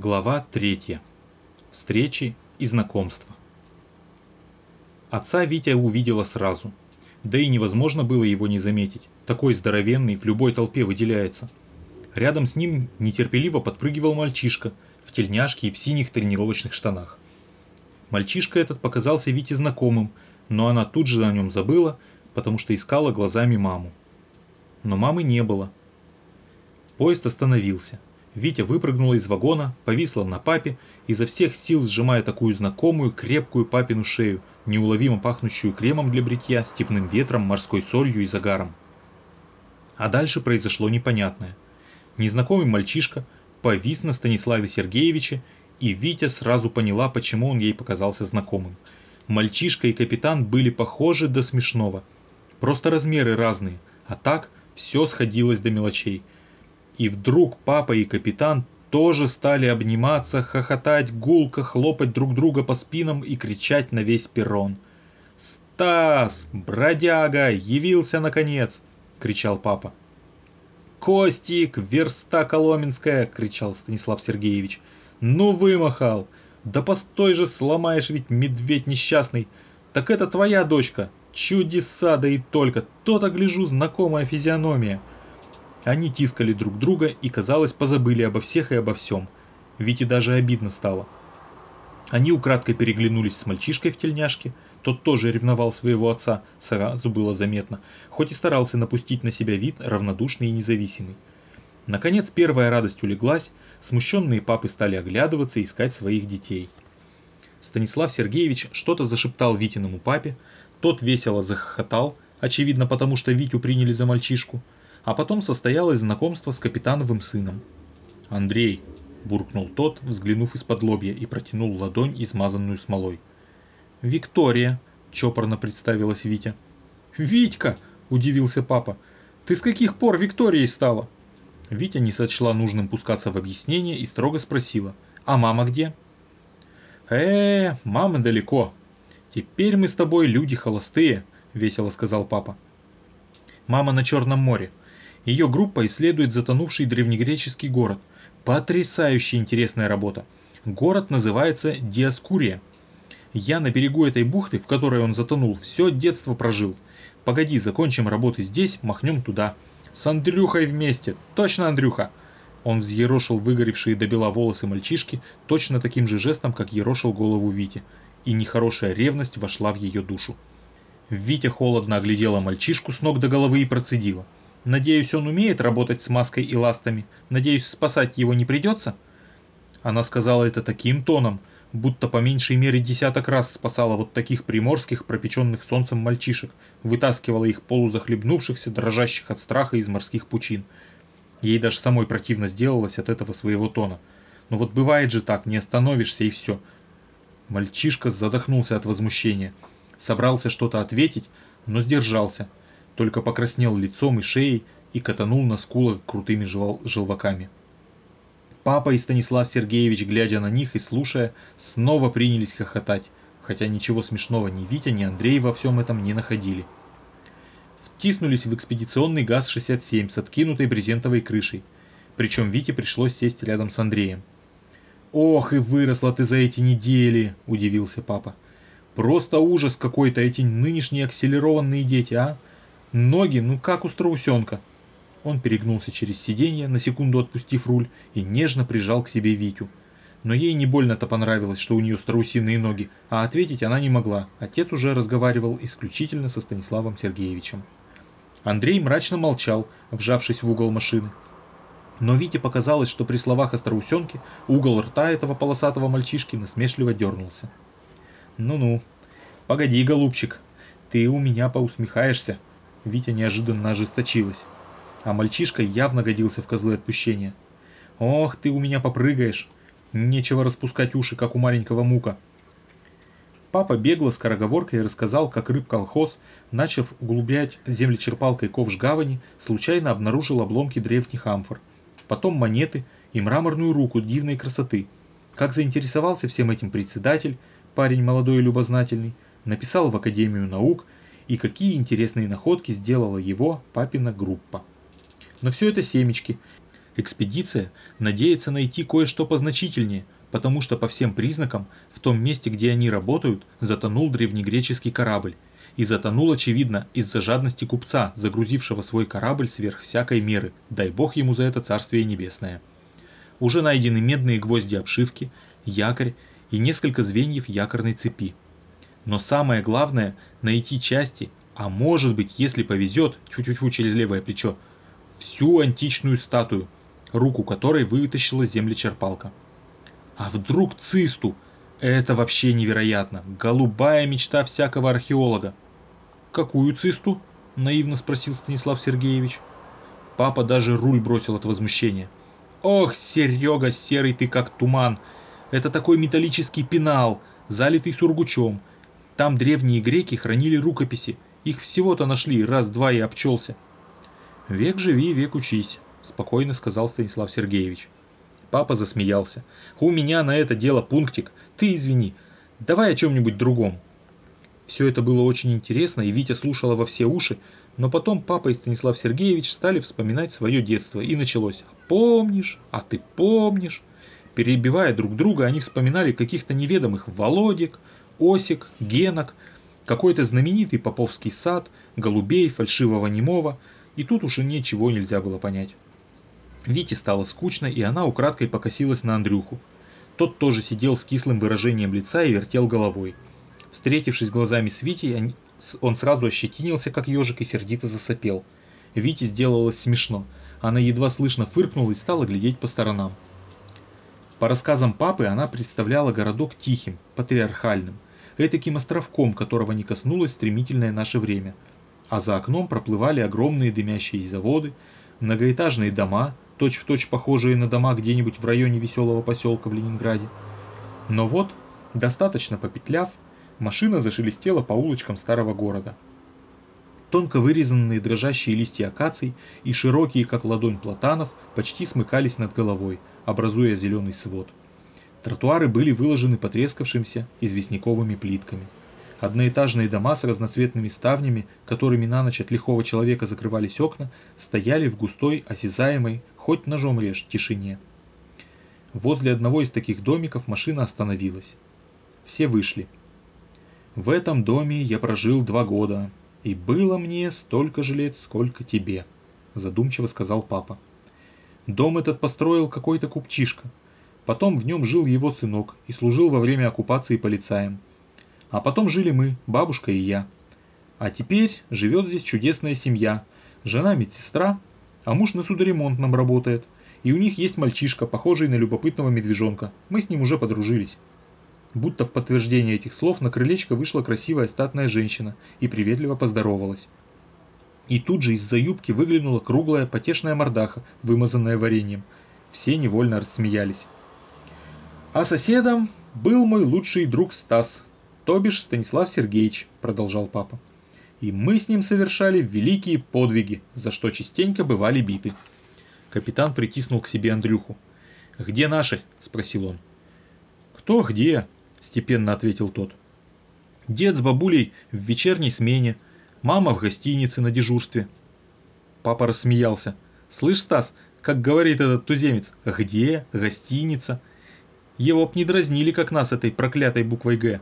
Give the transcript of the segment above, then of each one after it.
Глава 3. Встречи и знакомства. Отца Витя увидела сразу. Да и невозможно было его не заметить. Такой здоровенный, в любой толпе выделяется. Рядом с ним нетерпеливо подпрыгивал мальчишка в тельняшке и в синих тренировочных штанах. Мальчишка этот показался Вите знакомым, но она тут же о нем забыла, потому что искала глазами маму. Но мамы не было. Поезд остановился. Витя выпрыгнула из вагона, повисла на папе, изо всех сил сжимая такую знакомую, крепкую папину шею, неуловимо пахнущую кремом для бритья, степным ветром, морской солью и загаром. А дальше произошло непонятное. Незнакомый мальчишка повис на Станиславе Сергеевиче, и Витя сразу поняла, почему он ей показался знакомым. Мальчишка и капитан были похожи до смешного. Просто размеры разные, а так все сходилось до мелочей – и вдруг папа и капитан тоже стали обниматься, хохотать, гулко хлопать друг друга по спинам и кричать на весь перрон. «Стас! Бродяга! Явился наконец!» — кричал папа. «Костик! Верста Коломенская!» — кричал Станислав Сергеевич. «Ну вымахал! Да постой же, сломаешь ведь, медведь несчастный! Так это твоя дочка! Чудеса, да и только! То-то, гляжу, знакомая физиономия!» Они тискали друг друга и, казалось, позабыли обо всех и обо всем. Вите даже обидно стало. Они украдкой переглянулись с мальчишкой в тельняшке, тот тоже ревновал своего отца, сразу было заметно, хоть и старался напустить на себя вид равнодушный и независимый. Наконец первая радость улеглась, смущенные папы стали оглядываться и искать своих детей. Станислав Сергеевич что-то зашептал Витиному папе, тот весело захохотал, очевидно потому что Витю приняли за мальчишку, а потом состоялось знакомство с капитановым сыном. «Андрей», – буркнул тот, взглянув из-под лобья и протянул ладонь, измазанную смолой. «Виктория», – чопорно представилась Витя. «Витька!» – удивился папа. «Ты с каких пор Викторией стала?» Витя не сочла нужным пускаться в объяснение и строго спросила. «А мама где?» э, -э мама далеко. Теперь мы с тобой люди холостые», – весело сказал папа. «Мама на Черном море. Ее группа исследует затонувший древнегреческий город. Потрясающе интересная работа. Город называется Диаскурия. Я на берегу этой бухты, в которой он затонул, все детство прожил. Погоди, закончим работы здесь, махнем туда. С Андрюхой вместе. Точно, Андрюха? Он взъерошил выгоревшие до бела волосы мальчишки точно таким же жестом, как ерошил голову Вити. И нехорошая ревность вошла в ее душу. Витя холодно оглядела мальчишку с ног до головы и процедила. Надеюсь, он умеет работать с маской и ластами. Надеюсь, спасать его не придется?» Она сказала это таким тоном, будто по меньшей мере десяток раз спасала вот таких приморских, пропеченных солнцем мальчишек, вытаскивала их полузахлебнувшихся, дрожащих от страха из морских пучин. Ей даже самой противно сделалось от этого своего тона. Но вот бывает же так, не остановишься и все. Мальчишка задохнулся от возмущения. Собрался что-то ответить, но сдержался – только покраснел лицом и шеей и катанул на скулах крутыми жел желваками. Папа и Станислав Сергеевич, глядя на них и слушая, снова принялись хохотать, хотя ничего смешного ни Витя, ни Андрей во всем этом не находили. Втиснулись в экспедиционный ГАЗ-67 с откинутой брезентовой крышей, причем Вите пришлось сесть рядом с Андреем. «Ох, и выросла ты за эти недели!» – удивился папа. «Просто ужас какой-то эти нынешние акселерованные дети, а! Ноги, ну как у страусенка. Он перегнулся через сиденье, на секунду отпустив руль, и нежно прижал к себе Витю. Но ей не больно-то понравилось, что у нее страусиные ноги, а ответить она не могла. Отец уже разговаривал исключительно со Станиславом Сергеевичем. Андрей мрачно молчал, вжавшись в угол машины. Но Вите показалось, что при словах о страусенке угол рта этого полосатого мальчишки насмешливо дернулся. «Ну-ну, погоди, голубчик, ты у меня поусмехаешься», Витя неожиданно ожесточилась. А мальчишка явно годился в козлы отпущения. «Ох, ты у меня попрыгаешь! Нечего распускать уши, как у маленького мука!» Папа бегло скороговоркой рассказал, как рыб-колхоз, начав углублять землечерпалкой ковш гавани, случайно обнаружил обломки древних амфор, потом монеты и мраморную руку дивной красоты. Как заинтересовался всем этим председатель, парень молодой и любознательный, написал в Академию наук – и какие интересные находки сделала его папина группа. Но все это семечки. Экспедиция надеется найти кое-что позначительнее, потому что по всем признакам в том месте, где они работают, затонул древнегреческий корабль. И затонул, очевидно, из-за жадности купца, загрузившего свой корабль сверх всякой меры, дай бог ему за это царствие небесное. Уже найдены медные гвозди обшивки, якорь и несколько звеньев якорной цепи. Но самое главное – найти части, а может быть, если повезет, тьфу-тьфу через левое плечо, всю античную статую, руку которой вытащила землечерпалка. А вдруг цисту? Это вообще невероятно. Голубая мечта всякого археолога. «Какую цисту?» – наивно спросил Станислав Сергеевич. Папа даже руль бросил от возмущения. «Ох, Серега, серый ты как туман! Это такой металлический пенал, залитый сургучом. Там древние греки хранили рукописи. Их всего-то нашли, раз-два и обчелся». «Век живи, век учись», – спокойно сказал Станислав Сергеевич. Папа засмеялся. «У меня на это дело пунктик. Ты извини. Давай о чем-нибудь другом». Все это было очень интересно, и Витя слушала во все уши, но потом папа и Станислав Сергеевич стали вспоминать свое детство, и началось «Помнишь? А ты помнишь?» Перебивая друг друга, они вспоминали каких-то неведомых Володек, Осик, Генок, какой-то знаменитый Поповский сад, голубей, фальшивого немого, и тут уже ничего нельзя было понять. Вите стало скучно, и она украдкой покосилась на Андрюху. Тот тоже сидел с кислым выражением лица и вертел головой. Встретившись глазами с Витей, он сразу ощетинился, как ежик, и сердито засопел. Вите сделалось смешно. Она едва слышно фыркнула и стала глядеть по сторонам. По рассказам папы она представляла городок тихим, патриархальным, этаким островком, которого не коснулось стремительное наше время. А за окном проплывали огромные дымящие заводы, многоэтажные дома, точь-в-точь точь похожие на дома где-нибудь в районе веселого поселка в Ленинграде. Но вот, достаточно попетляв, машина зашелестела по улочкам старого города. Тонко вырезанные дрожащие листья акаций и широкие, как ладонь платанов, почти смыкались над головой, образуя зеленый свод. Тротуары были выложены потрескавшимся известняковыми плитками. Одноэтажные дома с разноцветными ставнями, которыми на ночь от лихого человека закрывались окна, стояли в густой, осязаемой, хоть ножом режь, тишине. Возле одного из таких домиков машина остановилась. Все вышли. В этом доме я прожил два года, и было мне столько же лет, сколько тебе, задумчиво сказал папа. Дом этот построил какой-то купчишка. Потом в нем жил его сынок и служил во время оккупации полицаем. А потом жили мы, бабушка и я. А теперь живет здесь чудесная семья. Жена медсестра, а муж на судоремонтном работает. И у них есть мальчишка, похожий на любопытного медвежонка. Мы с ним уже подружились. Будто в подтверждение этих слов на крылечко вышла красивая статная женщина и приветливо поздоровалась. И тут же из-за юбки выглянула круглая потешная мордаха, вымазанная вареньем. Все невольно рассмеялись. А соседом был мой лучший друг Стас, то бишь Станислав Сергеевич, продолжал папа. И мы с ним совершали великие подвиги, за что частенько бывали биты. Капитан притиснул к себе Андрюху. «Где наши?» – спросил он. «Кто где?» – степенно ответил тот. «Дед с бабулей в вечерней смене, мама в гостинице на дежурстве». Папа рассмеялся. «Слышь, Стас, как говорит этот туземец, где гостиница?» Его б не дразнили, как нас этой проклятой буквой «Г».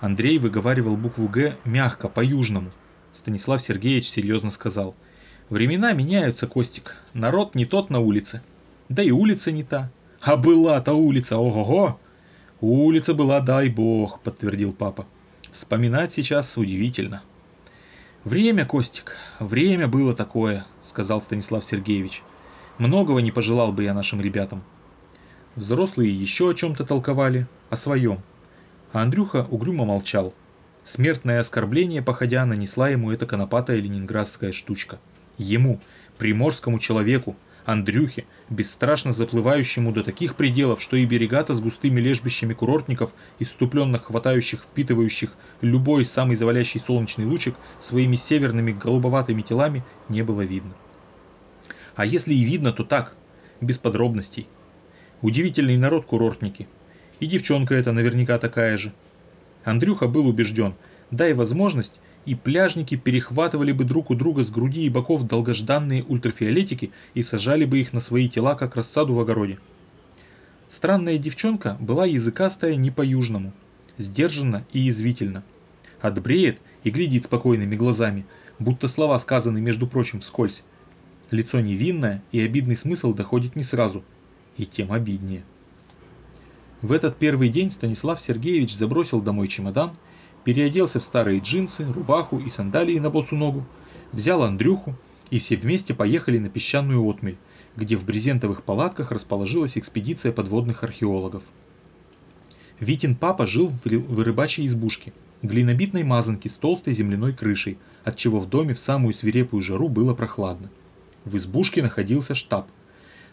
Андрей выговаривал букву «Г» мягко, по-южному. Станислав Сергеевич серьезно сказал. «Времена меняются, Костик. Народ не тот на улице. Да и улица не та. А была-то улица, ого-го!» «Улица была, дай бог», — подтвердил папа. «Вспоминать сейчас удивительно». «Время, Костик, время было такое», — сказал Станислав Сергеевич. «Многого не пожелал бы я нашим ребятам». Взрослые еще о чем-то толковали, о своем. А Андрюха угрюмо молчал. Смертное оскорбление, походя, нанесла ему эта конопатая ленинградская штучка. Ему, приморскому человеку, Андрюхе, бесстрашно заплывающему до таких пределов, что и берега-то с густыми лежбищами курортников, иступленно хватающих, впитывающих любой самый завалящий солнечный лучик, своими северными голубоватыми телами не было видно. А если и видно, то так, без подробностей. Удивительный народ курортники. И девчонка эта наверняка такая же. Андрюха был убежден, дай возможность, и пляжники перехватывали бы друг у друга с груди и боков долгожданные ультрафиолетики и сажали бы их на свои тела, как рассаду в огороде. Странная девчонка была языкастая не по-южному, сдержанно и язвительно. Отбреет и глядит спокойными глазами, будто слова сказаны, между прочим, вскользь. Лицо невинное, и обидный смысл доходит не сразу, и тем обиднее. В этот первый день Станислав Сергеевич забросил домой чемодан переоделся в старые джинсы, рубаху и сандалии на босу ногу, взял Андрюху, и все вместе поехали на песчаную отмель, где в брезентовых палатках расположилась экспедиция подводных археологов. Витин папа жил в рыбачьей избушке, глинобитной мазанке с толстой земляной крышей, отчего в доме в самую свирепую жару было прохладно. В избушке находился штаб.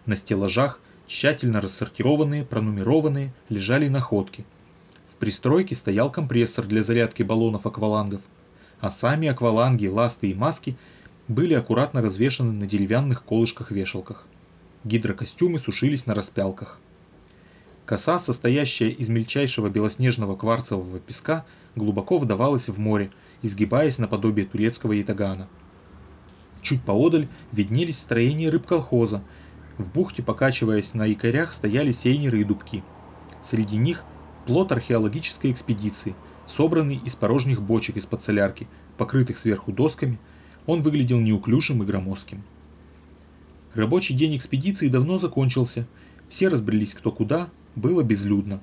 На стеллажах, тщательно рассортированные, пронумерованные, лежали находки – пристройке стоял компрессор для зарядки баллонов аквалангов, а сами акваланги, ласты и маски были аккуратно развешаны на деревянных колышках-вешалках. Гидрокостюмы сушились на распялках. Коса, состоящая из мельчайшего белоснежного кварцевого песка, глубоко вдавалась в море, изгибаясь наподобие турецкого ятагана. Чуть поодаль виднелись строения рыбколхоза. В бухте, покачиваясь на якорях, стояли сейнеры и дубки. Среди них Плод археологической экспедиции, собранный из порожних бочек из-под солярки, покрытых сверху досками, он выглядел неуклюжим и громоздким. Рабочий день экспедиции давно закончился, все разбрелись кто куда, было безлюдно.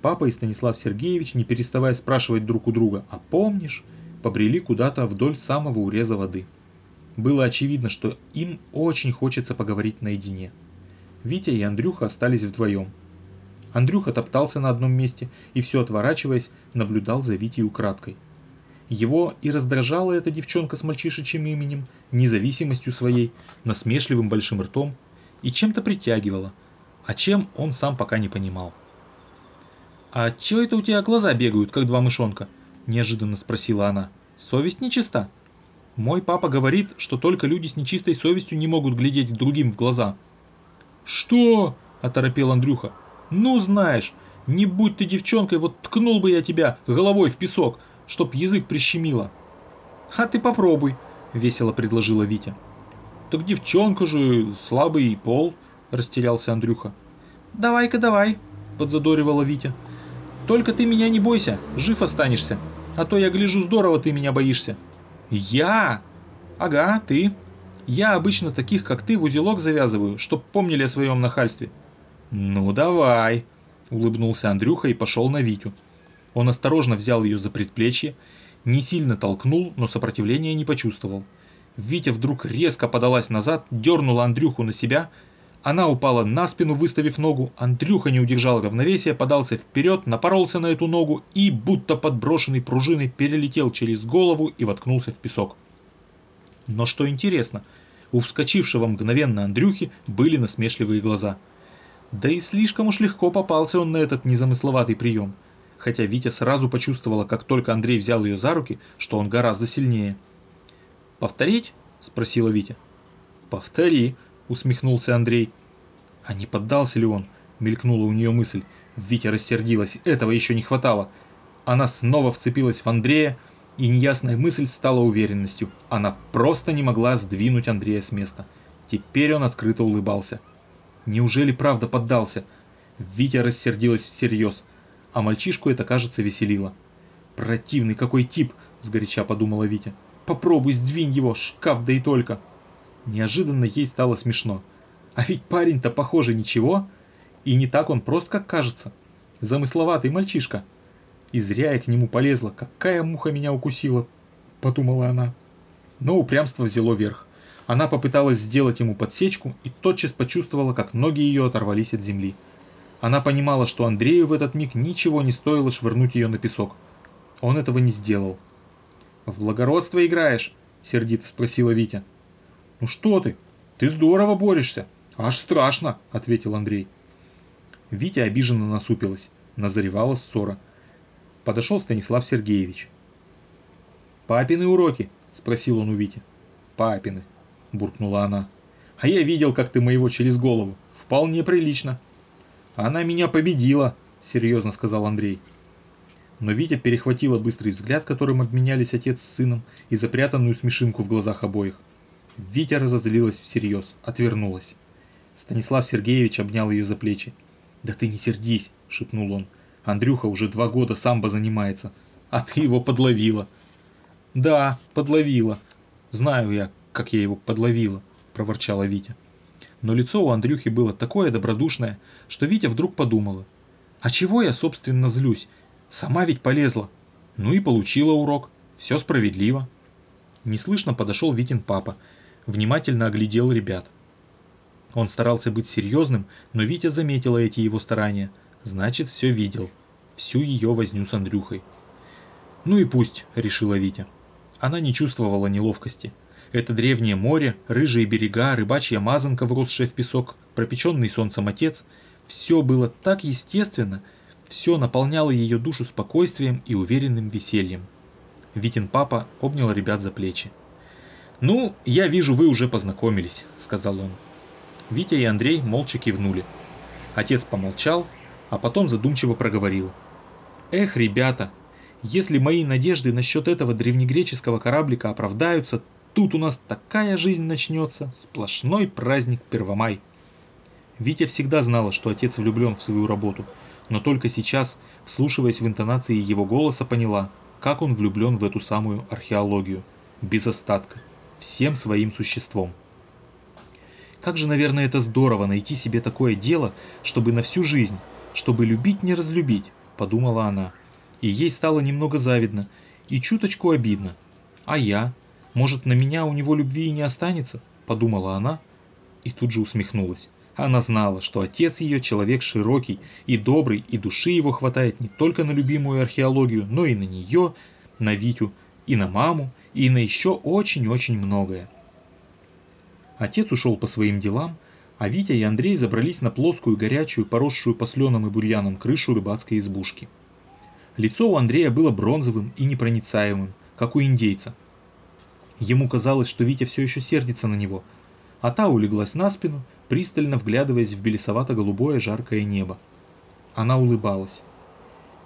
Папа и Станислав Сергеевич, не переставая спрашивать друг у друга «А помнишь?», побрели куда-то вдоль самого уреза воды. Было очевидно, что им очень хочется поговорить наедине. Витя и Андрюха остались вдвоем – Андрюха топтался на одном месте и все отворачиваясь, наблюдал за Витей украдкой. Его и раздражала эта девчонка с мальчишечьим именем, независимостью своей, насмешливым большим ртом, и чем-то притягивала, а чем он сам пока не понимал. «А чего это у тебя глаза бегают, как два мышонка?» – неожиданно спросила она. «Совесть нечиста?» «Мой папа говорит, что только люди с нечистой совестью не могут глядеть другим в глаза». «Что?» – оторопел Андрюха. Ну знаешь, не будь ты девчонкой, вот ткнул бы я тебя головой в песок, чтоб язык прищемило. А ты попробуй, весело предложила Витя. Так девчонка же, слабый пол, растерялся Андрюха. Давай-ка давай, подзадоривала Витя. Только ты меня не бойся, жив останешься, а то я гляжу здорово ты меня боишься. Я? Ага, ты. Я обычно таких, как ты, в узелок завязываю, чтоб помнили о своем нахальстве. «Ну давай», – улыбнулся Андрюха и пошел на Витю. Он осторожно взял ее за предплечье, не сильно толкнул, но сопротивления не почувствовал. Витя вдруг резко подалась назад, дернула Андрюху на себя. Она упала на спину, выставив ногу. Андрюха не удержал равновесия, подался вперед, напоролся на эту ногу и, будто подброшенный пружиной, перелетел через голову и воткнулся в песок. Но что интересно, у вскочившего мгновенно Андрюхи были насмешливые глаза – да и слишком уж легко попался он на этот незамысловатый прием. Хотя Витя сразу почувствовала, как только Андрей взял ее за руки, что он гораздо сильнее. «Повторить?» – спросила Витя. «Повтори», – усмехнулся Андрей. «А не поддался ли он?» – мелькнула у нее мысль. Витя рассердилась, этого еще не хватало. Она снова вцепилась в Андрея, и неясная мысль стала уверенностью. Она просто не могла сдвинуть Андрея с места. Теперь он открыто улыбался. Неужели правда поддался? Витя рассердилась всерьез, а мальчишку это, кажется, веселило. «Противный какой тип!» – сгоряча подумала Витя. «Попробуй сдвинь его, шкаф да и только!» Неожиданно ей стало смешно. А ведь парень-то, похоже, ничего. И не так он прост, как кажется. Замысловатый мальчишка. И зря я к нему полезла. Какая муха меня укусила, подумала она. Но упрямство взяло верх. Она попыталась сделать ему подсечку и тотчас почувствовала, как ноги ее оторвались от земли. Она понимала, что Андрею в этот миг ничего не стоило швырнуть ее на песок. Он этого не сделал. «В благородство играешь?» – сердито спросила Витя. «Ну что ты? Ты здорово борешься. Аж страшно!» – ответил Андрей. Витя обиженно насупилась. Назревала ссора. Подошел Станислав Сергеевич. «Папины уроки?» – спросил он у Вити. «Папины», – буркнула она. «А я видел, как ты моего через голову. Вполне прилично». «Она меня победила», – серьезно сказал Андрей. но Витя перехватила быстрый взгляд, которым обменялись отец с сыном, и запрятанную смешинку в глазах обоих. Витя разозлилась всерьез, отвернулась. Станислав Сергеевич обнял ее за плечи. «Да ты не сердись», — шепнул он. «Андрюха уже два года самбо занимается, а ты его подловила». «Да, подловила. Знаю я, как я его подловила», — проворчала Витя. Но лицо у Андрюхи было такое добродушное, что Витя вдруг подумала. «А чего я, собственно, злюсь? Сама ведь полезла. Ну и получила урок. Все справедливо». Неслышно подошел Витин папа, внимательно оглядел ребят. Он старался быть серьезным, но Витя заметила эти его старания. Значит, все видел. Всю ее возню с Андрюхой. «Ну и пусть», — решила Витя. Она не чувствовала неловкости. Это древнее море, рыжие берега, рыбачья мазанка, вросшая в песок, пропеченный солнцем отец – все было так естественно, все наполняло ее душу спокойствием и уверенным весельем. Витин папа обнял ребят за плечи. «Ну, я вижу, вы уже познакомились», – сказал он. Витя и Андрей молча кивнули. Отец помолчал, а потом задумчиво проговорил. «Эх, ребята, если мои надежды насчет этого древнегреческого кораблика оправдаются, Тут у нас такая жизнь начнется, сплошной праздник Первомай. Витя всегда знала, что отец влюблен в свою работу, но только сейчас, вслушиваясь в интонации его голоса, поняла, как он влюблен в эту самую археологию, без остатка, всем своим существом. Как же, наверное, это здорово найти себе такое дело, чтобы на всю жизнь, чтобы любить не разлюбить, подумала она. И ей стало немного завидно и чуточку обидно. А я? Может, на меня у него любви и не останется? Подумала она и тут же усмехнулась. Она знала, что отец ее человек широкий и добрый, и души его хватает не только на любимую археологию, но и на нее, на Витю, и на маму, и на еще очень-очень многое. Отец ушел по своим делам, а Витя и Андрей забрались на плоскую, горячую, поросшую посленом и бурьяном крышу рыбацкой избушки. Лицо у Андрея было бронзовым и непроницаемым, как у индейца, Ему казалось, что Витя все еще сердится на него, а та улеглась на спину, пристально вглядываясь в белесовато-голубое жаркое небо. Она улыбалась.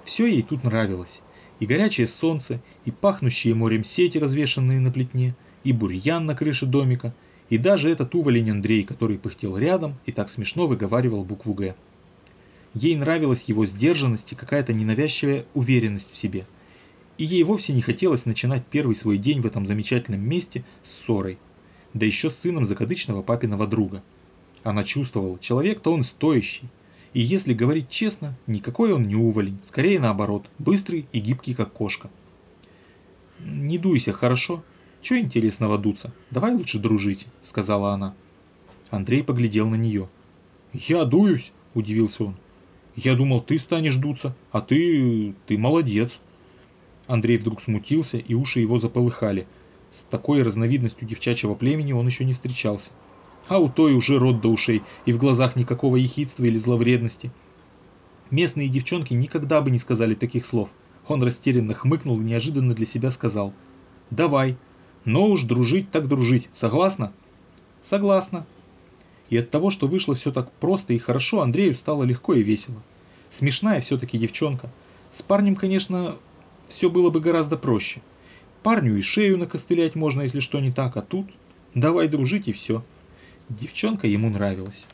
Все ей тут нравилось. И горячее солнце, и пахнущие морем сети, развешанные на плетне, и бурьян на крыше домика, и даже этот уволень Андрей, который пыхтел рядом и так смешно выговаривал букву «Г». Ей нравилась его сдержанность и какая-то ненавязчивая уверенность в себе – и ей вовсе не хотелось начинать первый свой день в этом замечательном месте с ссорой, да еще с сыном закадычного папиного друга. Она чувствовала, человек-то он стоящий, и если говорить честно, никакой он не уволень, скорее наоборот, быстрый и гибкий как кошка. «Не дуйся, хорошо? Чего интересного дуться? Давай лучше дружить», — сказала она. Андрей поглядел на нее. «Я дуюсь?» – удивился он. «Я думал, ты станешь дуться, а ты... ты молодец». Андрей вдруг смутился, и уши его заполыхали. С такой разновидностью девчачьего племени он еще не встречался. А у той уже рот до ушей, и в глазах никакого ехидства или зловредности. Местные девчонки никогда бы не сказали таких слов. Он растерянно хмыкнул и неожиданно для себя сказал. «Давай. Но уж дружить так дружить. Согласна?» «Согласна». И от того, что вышло все так просто и хорошо, Андрею стало легко и весело. Смешная все-таки девчонка. С парнем, конечно, все было бы гораздо проще. Парню и шею накостылять можно, если что не так, а тут давай дружить и все. Девчонка ему нравилась.